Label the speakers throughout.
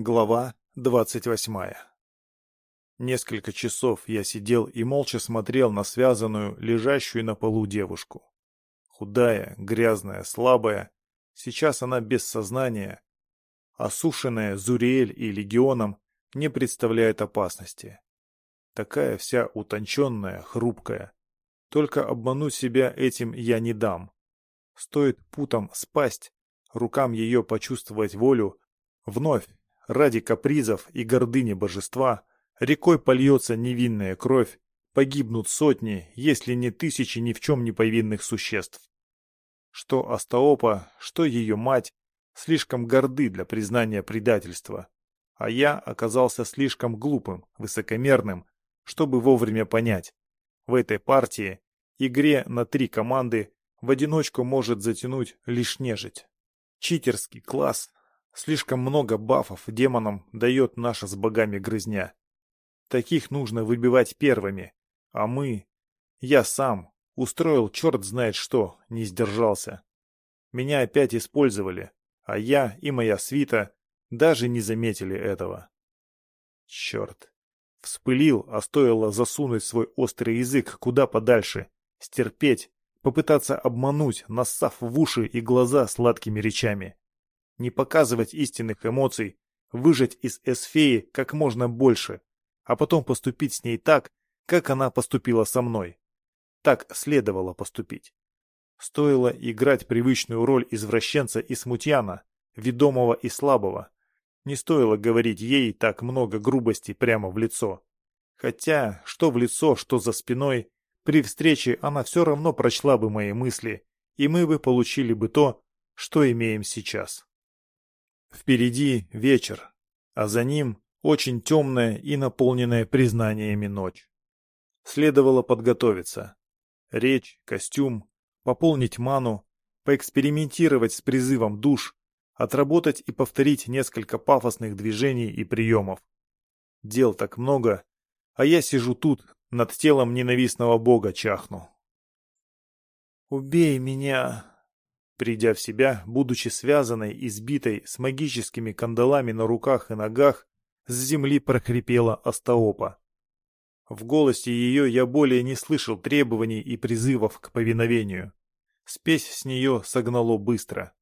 Speaker 1: Глава двадцать восьмая Несколько часов я сидел и молча смотрел на связанную, лежащую на полу девушку. Худая, грязная, слабая. Сейчас она без сознания. Осушенная Зуриэль и Легионом не представляет опасности. Такая вся утонченная, хрупкая. Только обмануть себя этим я не дам. Стоит путом спасть, рукам ее почувствовать волю, вновь ради капризов и гордыни божества, рекой польется невинная кровь, погибнут сотни, если не тысячи ни в чем не повинных существ. Что Астаопа, что ее мать, слишком горды для признания предательства, а я оказался слишком глупым, высокомерным, чтобы вовремя понять. В этой партии, игре на три команды, в одиночку может затянуть лишь нежить. Читерский класс Слишком много бафов демонам дает наша с богами грызня. Таких нужно выбивать первыми. А мы... Я сам устроил черт знает что, не сдержался. Меня опять использовали, а я и моя свита даже не заметили этого. Черт. Вспылил, а стоило засунуть свой острый язык куда подальше, стерпеть, попытаться обмануть, нассав в уши и глаза сладкими речами не показывать истинных эмоций, выжать из Эсфеи как можно больше, а потом поступить с ней так, как она поступила со мной. Так следовало поступить. Стоило играть привычную роль извращенца и смутьяна, ведомого и слабого. Не стоило говорить ей так много грубости прямо в лицо. Хотя, что в лицо, что за спиной, при встрече она все равно прочла бы мои мысли, и мы бы получили бы то, что имеем сейчас. Впереди вечер, а за ним очень темная и наполненная признаниями ночь. Следовало подготовиться. Речь, костюм, пополнить ману, поэкспериментировать с призывом душ, отработать и повторить несколько пафосных движений и приемов. Дел так много, а я сижу тут, над телом ненавистного бога чахну. «Убей меня!» Придя в себя, будучи связанной и сбитой с магическими кандалами на руках и ногах, с земли прохрипела Астаопа. В голосе ее я более не слышал требований и призывов к повиновению. Спесь с нее согнало быстро.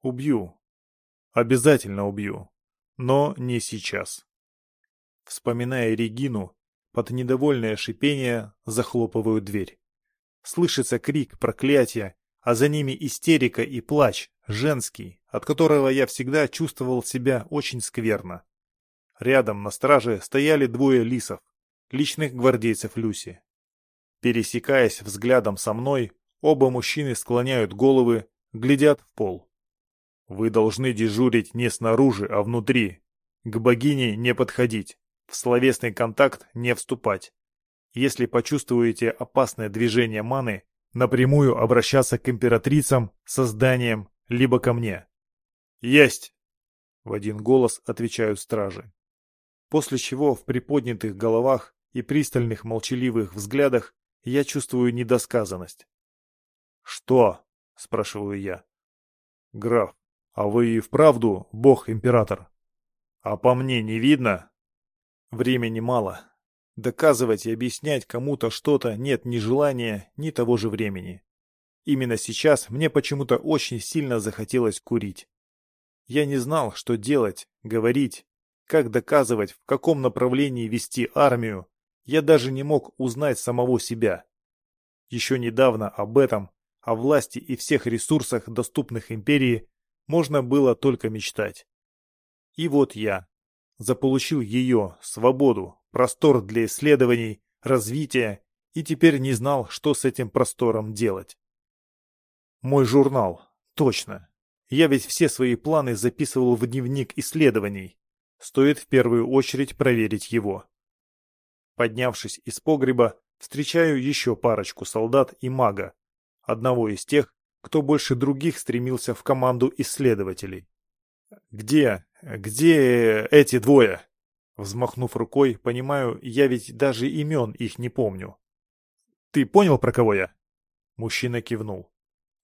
Speaker 1: Убью. Обязательно убью. Но не сейчас. Вспоминая Регину, под недовольное шипение захлопываю дверь. Слышится крик проклятия, а за ними истерика и плач, женский, от которого я всегда чувствовал себя очень скверно. Рядом на страже стояли двое лисов, личных гвардейцев Люси. Пересекаясь взглядом со мной, оба мужчины склоняют головы, глядят в пол. Вы должны дежурить не снаружи, а внутри. К богине не подходить, в словесный контакт не вступать. Если почувствуете опасное движение маны, напрямую обращаться к императрицам, созданиям, либо ко мне. «Есть!» — в один голос отвечают стражи. После чего в приподнятых головах и пристальных молчаливых взглядах я чувствую недосказанность. «Что?» — спрашиваю я. «Граф, а вы и вправду бог-император? А по мне не видно?» Времени мало, Доказывать и объяснять кому-то что-то нет ни желания, ни того же времени. Именно сейчас мне почему-то очень сильно захотелось курить. Я не знал, что делать, говорить, как доказывать, в каком направлении вести армию. Я даже не мог узнать самого себя. Еще недавно об этом, о власти и всех ресурсах, доступных империи, можно было только мечтать. И вот я заполучил ее, свободу, простор для исследований, развития, и теперь не знал, что с этим простором делать. Мой журнал. Точно. Я ведь все свои планы записывал в дневник исследований. Стоит в первую очередь проверить его. Поднявшись из погреба, встречаю еще парочку солдат и мага, одного из тех, кто больше других стремился в команду исследователей. «Где? Где эти двое?» Взмахнув рукой, понимаю, я ведь даже имен их не помню. «Ты понял, про кого я?» Мужчина кивнул.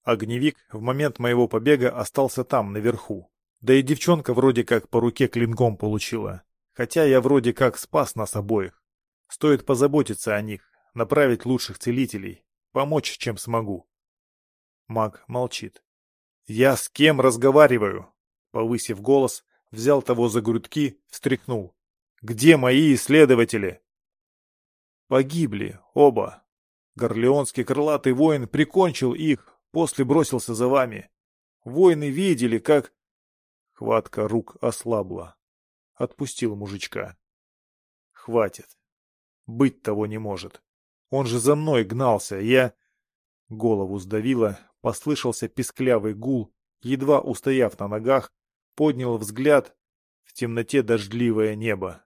Speaker 1: Огневик в момент моего побега остался там, наверху. Да и девчонка вроде как по руке клинком получила. Хотя я вроде как спас нас обоих. Стоит позаботиться о них, направить лучших целителей, помочь, чем смогу. Маг молчит. «Я с кем разговариваю?» Повысив голос, взял того за грудки, встряхнул. «Где мои исследователи?» «Погибли, оба. Горлеонский крылатый воин прикончил их, после бросился за вами. Воины видели, как...» Хватка рук ослабла. Отпустил мужичка. «Хватит. Быть того не может. Он же за мной гнался, я...» Голову сдавило, послышался писклявый гул, едва устояв на ногах, поднял взгляд в темноте дождливое небо.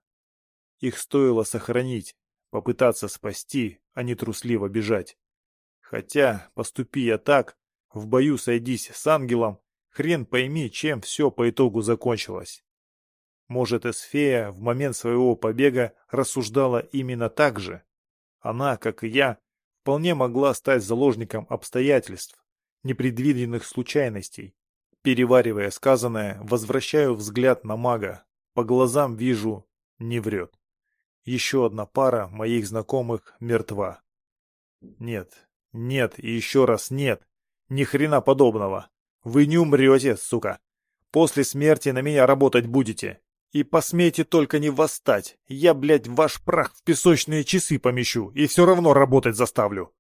Speaker 1: Их стоило сохранить, попытаться спасти, а не трусливо бежать. Хотя, поступи я так, в бою сойдись с ангелом, хрен пойми, чем все по итогу закончилось. Может, Эсфея в момент своего побега рассуждала именно так же? Она, как и я, вполне могла стать заложником обстоятельств, непредвиденных случайностей. Переваривая сказанное, возвращаю взгляд на мага. По глазам вижу, не врет. Еще одна пара моих знакомых мертва. Нет, нет и еще раз нет. Ни хрена подобного. Вы не умрете, сука. После смерти на меня работать будете. И посмейте только не восстать. Я, блядь, ваш прах в песочные часы помещу и все равно работать заставлю.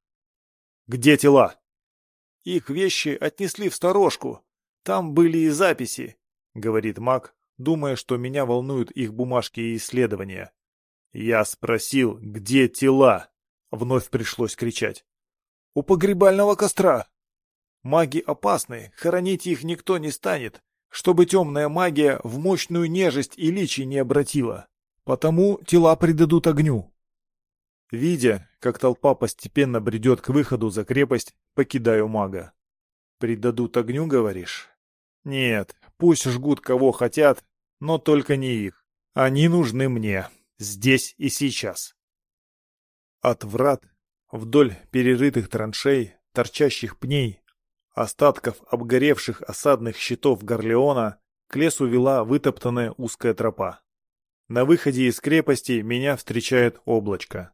Speaker 1: Где тела? Их вещи отнесли в сторожку. Там были и записи, — говорит маг, думая, что меня волнуют их бумажки и исследования. Я спросил, где тела? Вновь пришлось кричать. У погребального костра. Маги опасны, хоронить их никто не станет, чтобы темная магия в мощную нежесть и личи не обратила. Потому тела предадут огню. Видя, как толпа постепенно бредет к выходу за крепость, покидаю мага. «Предадут огню, говоришь?» «Нет, пусть жгут кого хотят, но только не их. Они нужны мне, здесь и сейчас». От врат, вдоль перерытых траншей, торчащих пней, остатков обгоревших осадных щитов Горлеона, к лесу вела вытоптанная узкая тропа. На выходе из крепости меня встречает облачко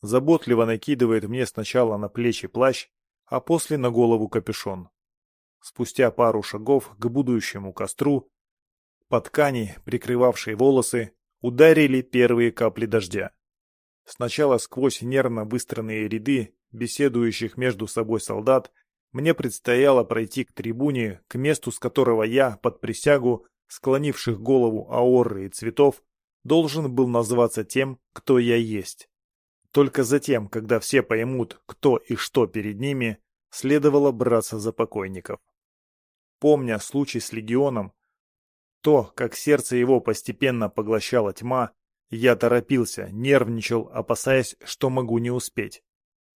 Speaker 1: заботливо накидывает мне сначала на плечи плащ, а после на голову капюшон. Спустя пару шагов к будущему костру по ткани, прикрывавшей волосы, ударили первые капли дождя. Сначала сквозь нервно выстроенные ряды беседующих между собой солдат мне предстояло пройти к трибуне, к месту, с которого я, под присягу, склонивших голову аорры и цветов, должен был назваться тем, кто я есть. Только затем, когда все поймут, кто и что перед ними, следовало браться за покойников. Помня случай с легионом, то, как сердце его постепенно поглощала тьма, я торопился, нервничал, опасаясь, что могу не успеть.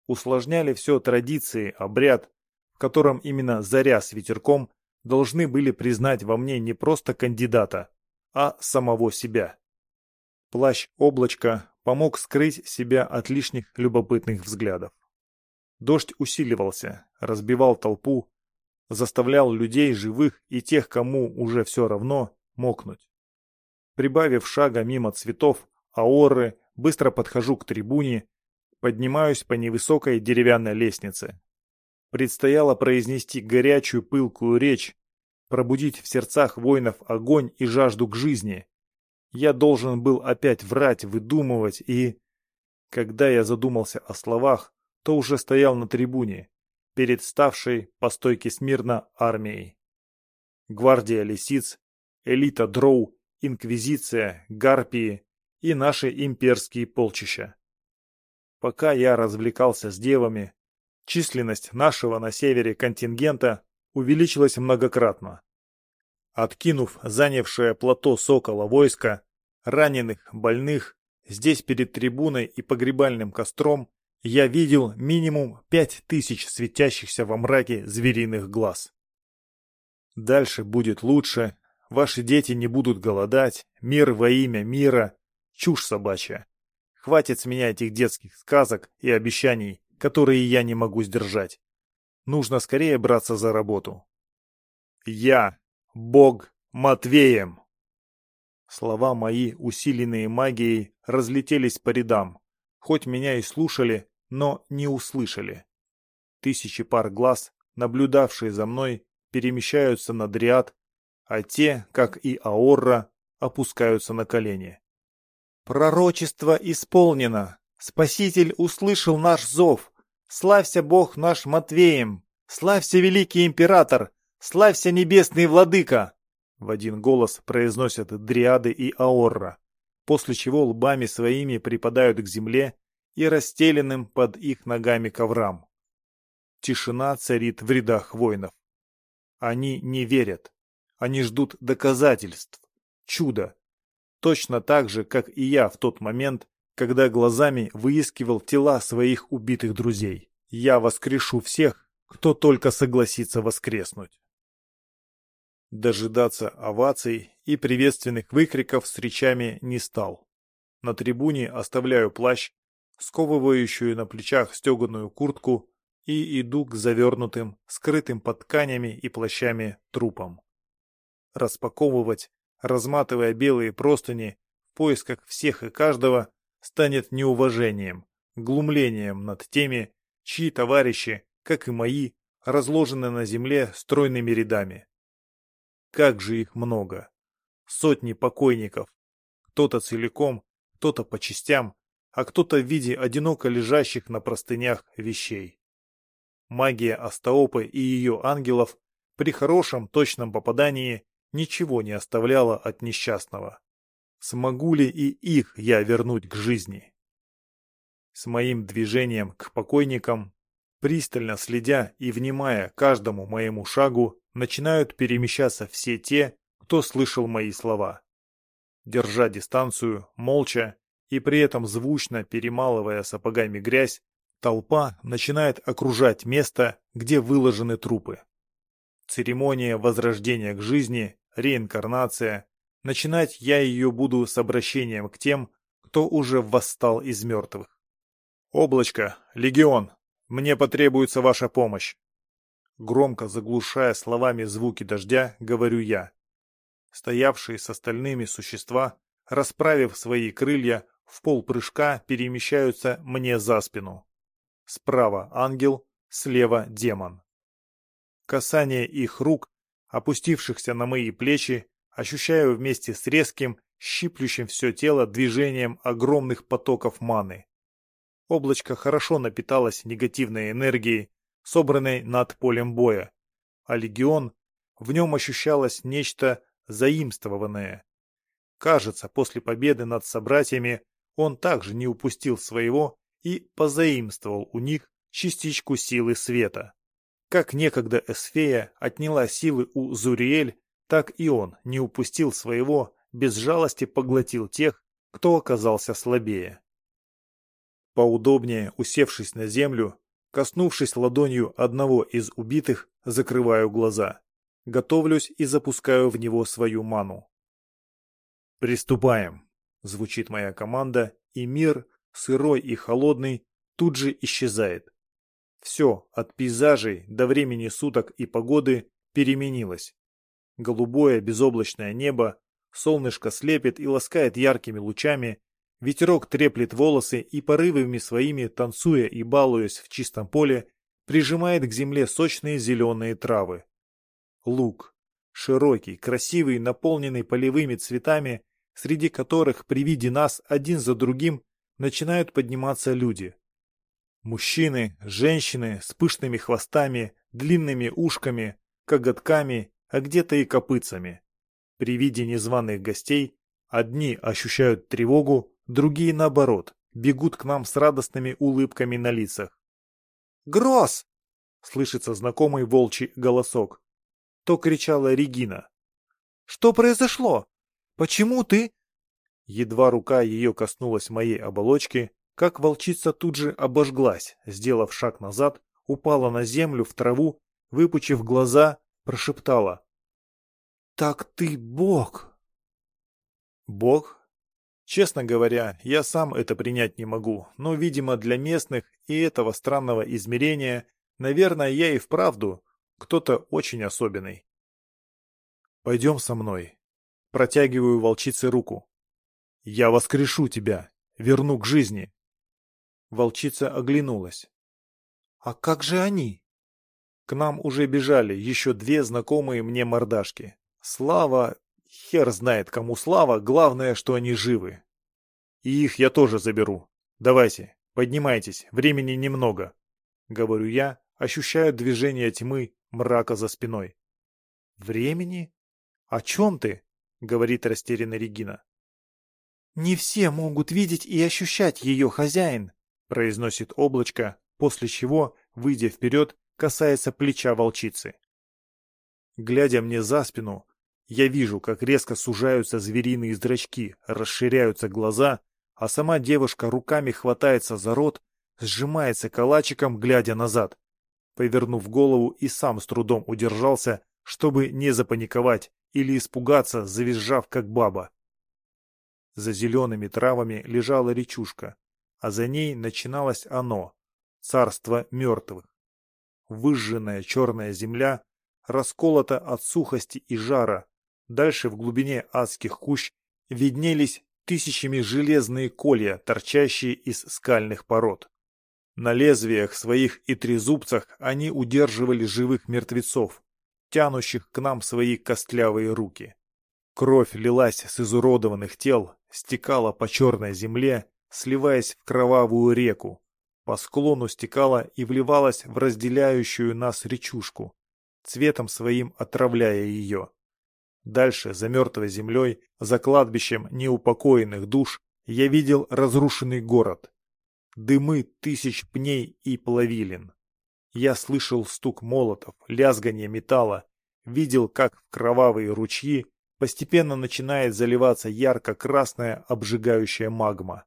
Speaker 1: Усложняли все традиции, обряд, в котором именно заря с ветерком должны были признать во мне не просто кандидата, а самого себя. Плащ облачка помог скрыть себя от лишних любопытных взглядов. Дождь усиливался, разбивал толпу, заставлял людей живых и тех, кому уже все равно, мокнуть. Прибавив шага мимо цветов, аоры, быстро подхожу к трибуне, поднимаюсь по невысокой деревянной лестнице. Предстояло произнести горячую пылкую речь, пробудить в сердцах воинов огонь и жажду к жизни, я должен был опять врать, выдумывать и... Когда я задумался о словах, то уже стоял на трибуне, перед ставшей по стойке смирно армией. Гвардия лисиц, элита дроу, инквизиция, гарпии и наши имперские полчища. Пока я развлекался с девами, численность нашего на севере контингента увеличилась многократно. Откинув занявшее плато Сокола войско, раненых, больных, здесь перед трибуной и погребальным костром я видел минимум пять тысяч светящихся во мраке звериных глаз. Дальше будет лучше, ваши дети не будут голодать, мир во имя мира, чушь собачья. Хватит с меня этих детских сказок и обещаний, которые я не могу сдержать. Нужно скорее браться за работу. Я, Бог Матвеем!» Слова мои, усиленные магией, разлетелись по рядам. Хоть меня и слушали, но не услышали. Тысячи пар глаз, наблюдавшие за мной, перемещаются на дриад, а те, как и Аорра, опускаются на колени. «Пророчество исполнено! Спаситель услышал наш зов! Славься Бог наш Матвеем! Славься великий император! Славься небесный владыка!» В один голос произносят дриады и Аорра, после чего лбами своими припадают к земле и расстеленным под их ногами коврам. Тишина царит в рядах воинов. Они не верят. Они ждут доказательств, чуда. Точно так же, как и я в тот момент, когда глазами выискивал тела своих убитых друзей. Я воскрешу всех, кто только согласится воскреснуть. Дожидаться оваций и приветственных выкриков с речами не стал. На трибуне оставляю плащ, сковывающую на плечах стеганую куртку и иду к завернутым, скрытым под тканями и плащами трупам. Распаковывать, разматывая белые простыни в поисках всех и каждого, станет неуважением, глумлением над теми, чьи товарищи, как и мои, разложены на земле стройными рядами. Как же их много! Сотни покойников. Кто-то целиком, кто-то по частям, а кто-то в виде одиноко лежащих на простынях вещей. Магия Астаопы и ее ангелов при хорошем точном попадании ничего не оставляла от несчастного. Смогу ли и их я вернуть к жизни? С моим движением к покойникам, пристально следя и внимая каждому моему шагу, начинают перемещаться все те, кто слышал мои слова. Держа дистанцию, молча и при этом звучно перемалывая сапогами грязь, Толпа начинает окружать место, где выложены трупы. Церемония возрождения к жизни, реинкарнация. Начинать я ее буду с обращением к тем, кто уже восстал из мертвых. «Облачко, легион, мне потребуется ваша помощь!» Громко заглушая словами звуки дождя, говорю я. Стоявшие с остальными существа, расправив свои крылья, в полпрыжка перемещаются мне за спину. Справа ангел, слева демон. Касание их рук, опустившихся на мои плечи, ощущаю вместе с резким, щиплющим все тело движением огромных потоков маны. Облачко хорошо напиталось негативной энергией, собранной над полем боя, а легион, в нем ощущалось нечто заимствованное. Кажется, после победы над собратьями он также не упустил своего и позаимствовал у них частичку силы света. Как некогда Эсфея отняла силы у Зуриэль, так и он не упустил своего, без жалости поглотил тех, кто оказался слабее. Поудобнее усевшись на землю, коснувшись ладонью одного из убитых, закрываю глаза. Готовлюсь и запускаю в него свою ману. «Приступаем!» — звучит моя команда, и мир, сырой и холодный, тут же исчезает. Все, от пейзажей до времени суток и погоды, переменилось. Голубое безоблачное небо, солнышко слепит и ласкает яркими лучами, ветерок треплет волосы и порывами своими, танцуя и балуясь в чистом поле, прижимает к земле сочные зеленые травы. Луг. Широкий, красивый, наполненный полевыми цветами, среди которых при виде нас один за другим начинают подниматься люди. Мужчины, женщины с пышными хвостами, длинными ушками, коготками, а где-то и копытцами. При виде незваных гостей одни ощущают тревогу, другие наоборот, бегут к нам с радостными улыбками на лицах. «Гроз!» — слышится знакомый волчий голосок. То кричала Регина. «Что произошло? Почему ты...» Едва рука ее коснулась моей оболочки, как волчица тут же обожглась, сделав шаг назад, упала на землю в траву, выпучив глаза, прошептала. «Так ты бог!» «Бог?» Честно говоря, я сам это принять не могу, но, видимо, для местных и этого странного измерения, наверное, я и вправду кто-то очень особенный. Пойдем со мной. Протягиваю волчице руку. Я воскрешу тебя, верну к жизни. Волчица оглянулась. А как же они? К нам уже бежали еще две знакомые мне мордашки. Слава... Хер знает, кому слава, главное, что они живы. И их я тоже заберу. Давайте, поднимайтесь, времени немного. Говорю я, ощущаю движение тьмы, мрака за спиной. Времени? О чем ты? Говорит растерянная Регина. Не все могут видеть и ощущать ее хозяин, произносит облачко, после чего, выйдя вперед, касается плеча волчицы. Глядя мне за спину, я вижу, как резко сужаются звериные зрачки, расширяются глаза, а сама девушка руками хватается за рот, сжимается калачиком, глядя назад. Повернув голову и сам с трудом удержался, чтобы не запаниковать или испугаться, завизжав как баба. За зелеными травами лежала речушка, а за ней начиналось оно — царство мертвых выжженная черная земля, расколота от сухости и жара. Дальше в глубине адских кущ виднелись тысячами железные колья, торчащие из скальных пород. На лезвиях своих и трезубцах они удерживали живых мертвецов, тянущих к нам свои костлявые руки. Кровь лилась с изуродованных тел, стекала по черной земле, сливаясь в кровавую реку, по склону стекала и вливалась в разделяющую нас речушку, цветом своим отравляя ее. Дальше, за мертвой землей, за кладбищем неупокоенных душ, я видел разрушенный город. Дымы тысяч пней и плавилин. Я слышал стук молотов, лязганье металла, видел, как в кровавые ручьи постепенно начинает заливаться ярко-красная обжигающая магма.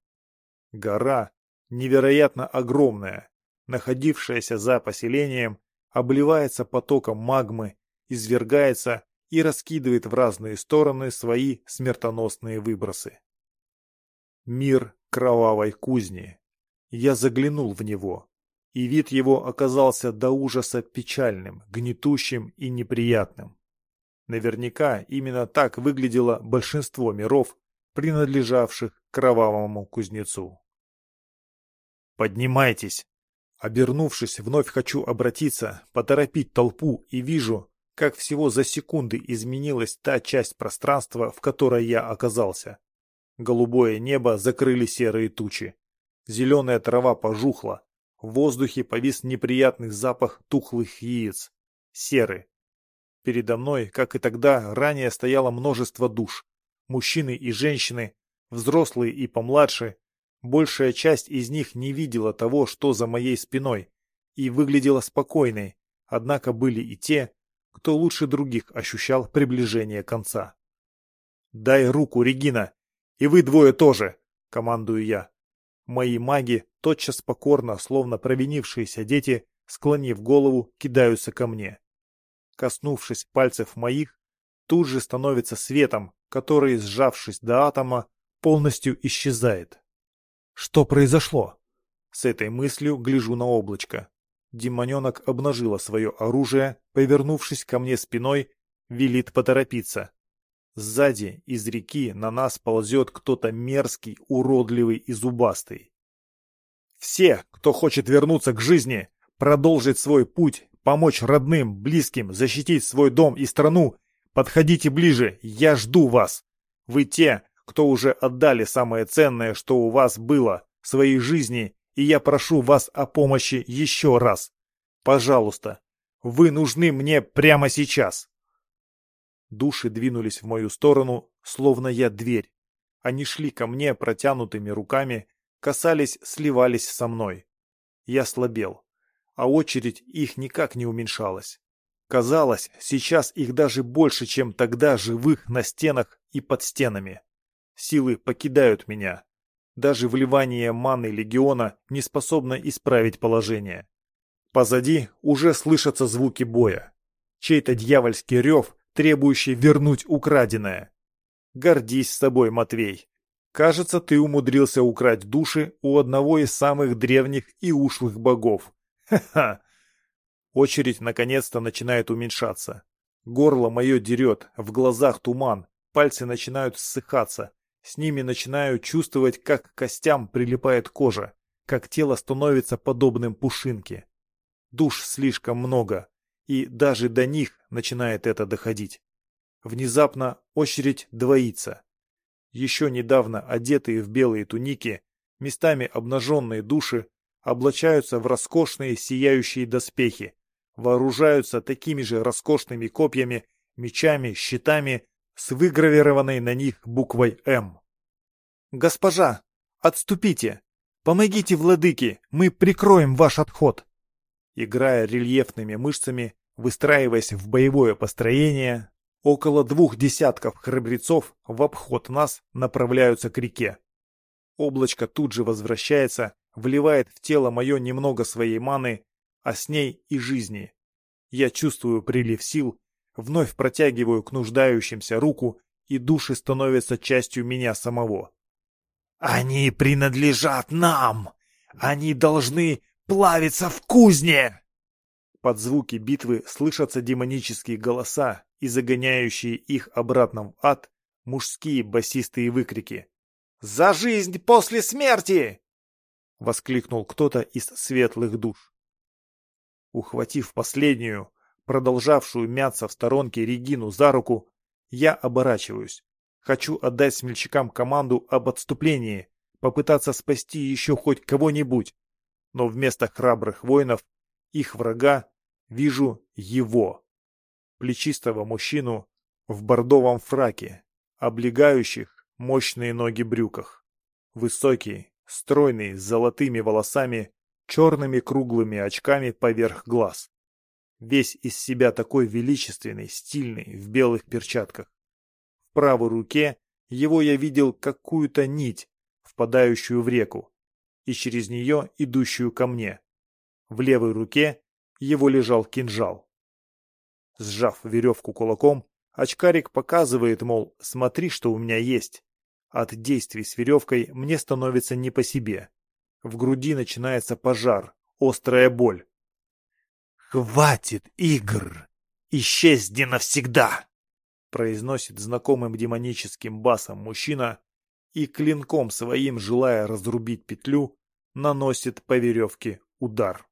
Speaker 1: Гора, невероятно огромная, находившаяся за поселением, обливается потоком магмы, извергается и раскидывает в разные стороны свои смертоносные выбросы. Мир кровавой кузни. Я заглянул в него, и вид его оказался до ужаса печальным, гнетущим и неприятным. Наверняка именно так выглядело большинство миров, принадлежавших кровавому кузнецу. «Поднимайтесь!» Обернувшись, вновь хочу обратиться, поторопить толпу и вижу, как всего за секунды изменилась та часть пространства, в которой я оказался. Голубое небо закрыли серые тучи. Зеленая трава пожухла. В воздухе повис неприятный запах тухлых яиц. Серы. Передо мной, как и тогда, ранее стояло множество душ. Мужчины и женщины, взрослые и помладше, Большая часть из них не видела того, что за моей спиной, и выглядела спокойной, однако были и те, кто лучше других ощущал приближение конца. «Дай руку, Регина! И вы двое тоже!» — командую я. Мои маги, тотчас покорно, словно провинившиеся дети, склонив голову, кидаются ко мне. Коснувшись пальцев моих, тут же становится светом, который, сжавшись до атома, полностью исчезает. Что произошло? С этой мыслью гляжу на облачко. Демоненок обнажила свое оружие, повернувшись ко мне спиной, велит поторопиться. Сзади, из реки, на нас ползет кто-то мерзкий, уродливый и зубастый. Все, кто хочет вернуться к жизни, продолжить свой путь, помочь родным, близким, защитить свой дом и страну, подходите ближе, я жду вас. Вы те, кто уже отдали самое ценное, что у вас было, своей жизни, и я прошу вас о помощи еще раз. Пожалуйста, вы нужны мне прямо сейчас. Души двинулись в мою сторону, словно я дверь. Они шли ко мне протянутыми руками, касались, сливались со мной. Я слабел, а очередь их никак не уменьшалась. Казалось, сейчас их даже больше, чем тогда живых на стенах и под стенами. Силы покидают меня. Даже вливание маны легиона не способно исправить положение. Позади уже слышатся звуки боя. Чей-то дьявольский рев, требующий вернуть украденное. Гордись собой, Матвей. Кажется, ты умудрился украть души у одного из самых древних и ушлых богов. Ха-ха! Очередь наконец-то начинает уменьшаться. Горло мое дерет, в глазах туман, пальцы начинают ссыхаться. С ними начинаю чувствовать, как к костям прилипает кожа, как тело становится подобным пушинке. Душ слишком много, и даже до них начинает это доходить. Внезапно очередь двоится. Еще недавно одетые в белые туники, местами обнаженные души, облачаются в роскошные сияющие доспехи, вооружаются такими же роскошными копьями, мечами, щитами с выгравированной на них буквой «М». «Госпожа, отступите! Помогите, владыке, мы прикроем ваш отход!» Играя рельефными мышцами, выстраиваясь в боевое построение, около двух десятков храбрецов в обход нас направляются к реке. Облачко тут же возвращается, вливает в тело мое немного своей маны, а с ней и жизни. Я чувствую прилив сил, вновь протягиваю к нуждающимся руку, и души становятся частью меня самого. «Они принадлежат нам! Они должны плавиться в кузне!» Под звуки битвы слышатся демонические голоса и загоняющие их обратно в ад мужские басистые выкрики. «За жизнь после смерти!» — воскликнул кто-то из светлых душ. Ухватив последнюю, продолжавшую мяться в сторонке Регину за руку, я оборачиваюсь. Хочу отдать смельчакам команду об отступлении, попытаться спасти еще хоть кого-нибудь. Но вместо храбрых воинов, их врага, вижу его. Плечистого мужчину в бордовом фраке, облегающих мощные ноги брюках. Высокий, стройный, с золотыми волосами, черными круглыми очками поверх глаз. Весь из себя такой величественный, стильный, в белых перчатках. В правой руке его я видел какую-то нить, впадающую в реку, и через нее идущую ко мне. В левой руке его лежал кинжал. Сжав веревку кулаком, очкарик показывает, мол, смотри, что у меня есть. От действий с веревкой мне становится не по себе. В груди начинается пожар, острая боль. «Хватит игр! Исчезни навсегда!» произносит знакомым демоническим басом мужчина и клинком своим, желая разрубить петлю, наносит по веревке удар.